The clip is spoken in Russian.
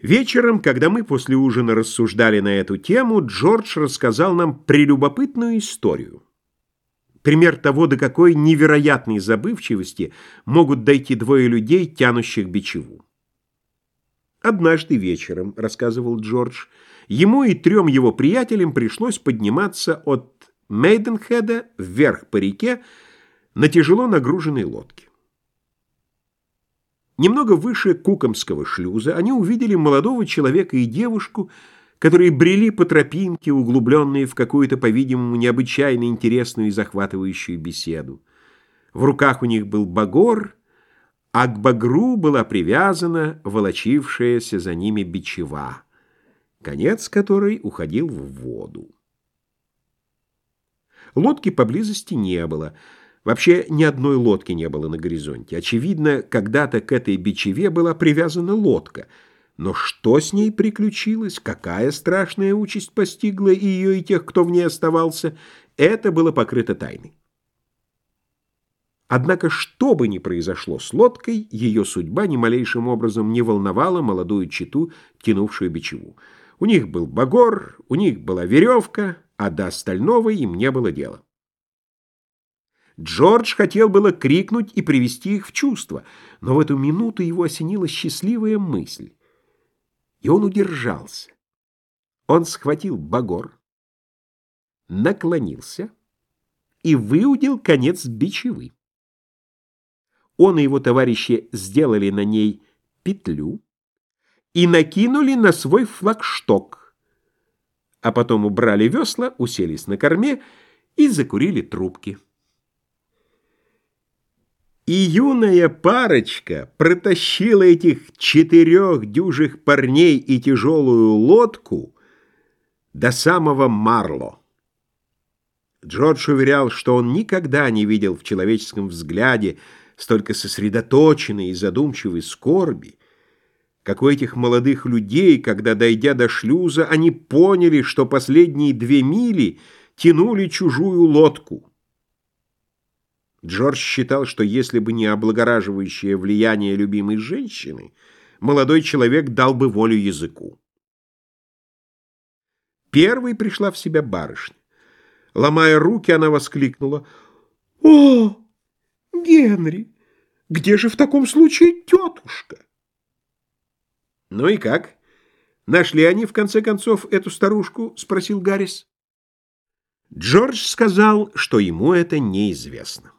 Вечером, когда мы после ужина рассуждали на эту тему, Джордж рассказал нам прелюбопытную историю. Пример того, до какой невероятной забывчивости могут дойти двое людей, тянущих бичеву. «Однажды вечером», — рассказывал Джордж, — ему и трем его приятелям пришлось подниматься от Мейденхеда вверх по реке на тяжело нагруженной лодке. Немного выше Кукомского шлюза они увидели молодого человека и девушку, которые брели по тропинке, углубленные в какую-то, по-видимому, необычайно интересную и захватывающую беседу. В руках у них был багор, а к багру была привязана волочившаяся за ними бичева, конец которой уходил в воду. Лодки поблизости не было — Вообще ни одной лодки не было на горизонте. Очевидно, когда-то к этой бичеве была привязана лодка. Но что с ней приключилось, какая страшная участь постигла и ее, и тех, кто в ней оставался, это было покрыто тайной. Однако, что бы ни произошло с лодкой, ее судьба ни малейшим образом не волновала молодую читу, тянувшую бичеву. У них был багор, у них была веревка, а до остального им не было дела. Джордж хотел было крикнуть и привести их в чувство, но в эту минуту его осенила счастливая мысль, и он удержался. Он схватил багор, наклонился и выудил конец бичевы. Он и его товарищи сделали на ней петлю и накинули на свой флагшток, а потом убрали весла, уселись на корме и закурили трубки. И юная парочка протащила этих четырех дюжих парней и тяжелую лодку до самого Марло. Джордж уверял, что он никогда не видел в человеческом взгляде столько сосредоточенной и задумчивой скорби, как у этих молодых людей, когда, дойдя до шлюза, они поняли, что последние две мили тянули чужую лодку. Джордж считал, что если бы не облагораживающее влияние любимой женщины, молодой человек дал бы волю языку. Первой пришла в себя барышня. Ломая руки, она воскликнула. «О, Генри, где же в таком случае тетушка?» «Ну и как? Нашли они, в конце концов, эту старушку?» — спросил Гаррис. Джордж сказал, что ему это неизвестно.